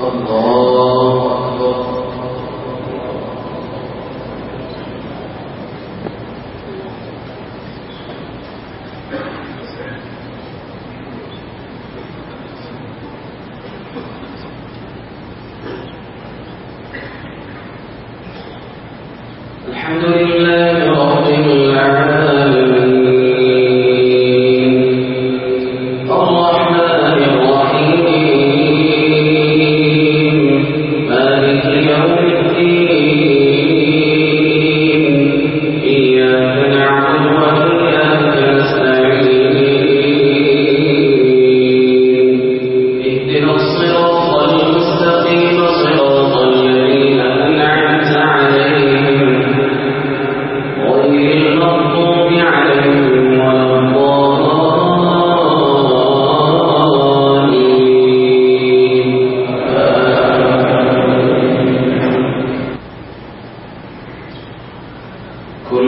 الله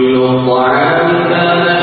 كل طعام كان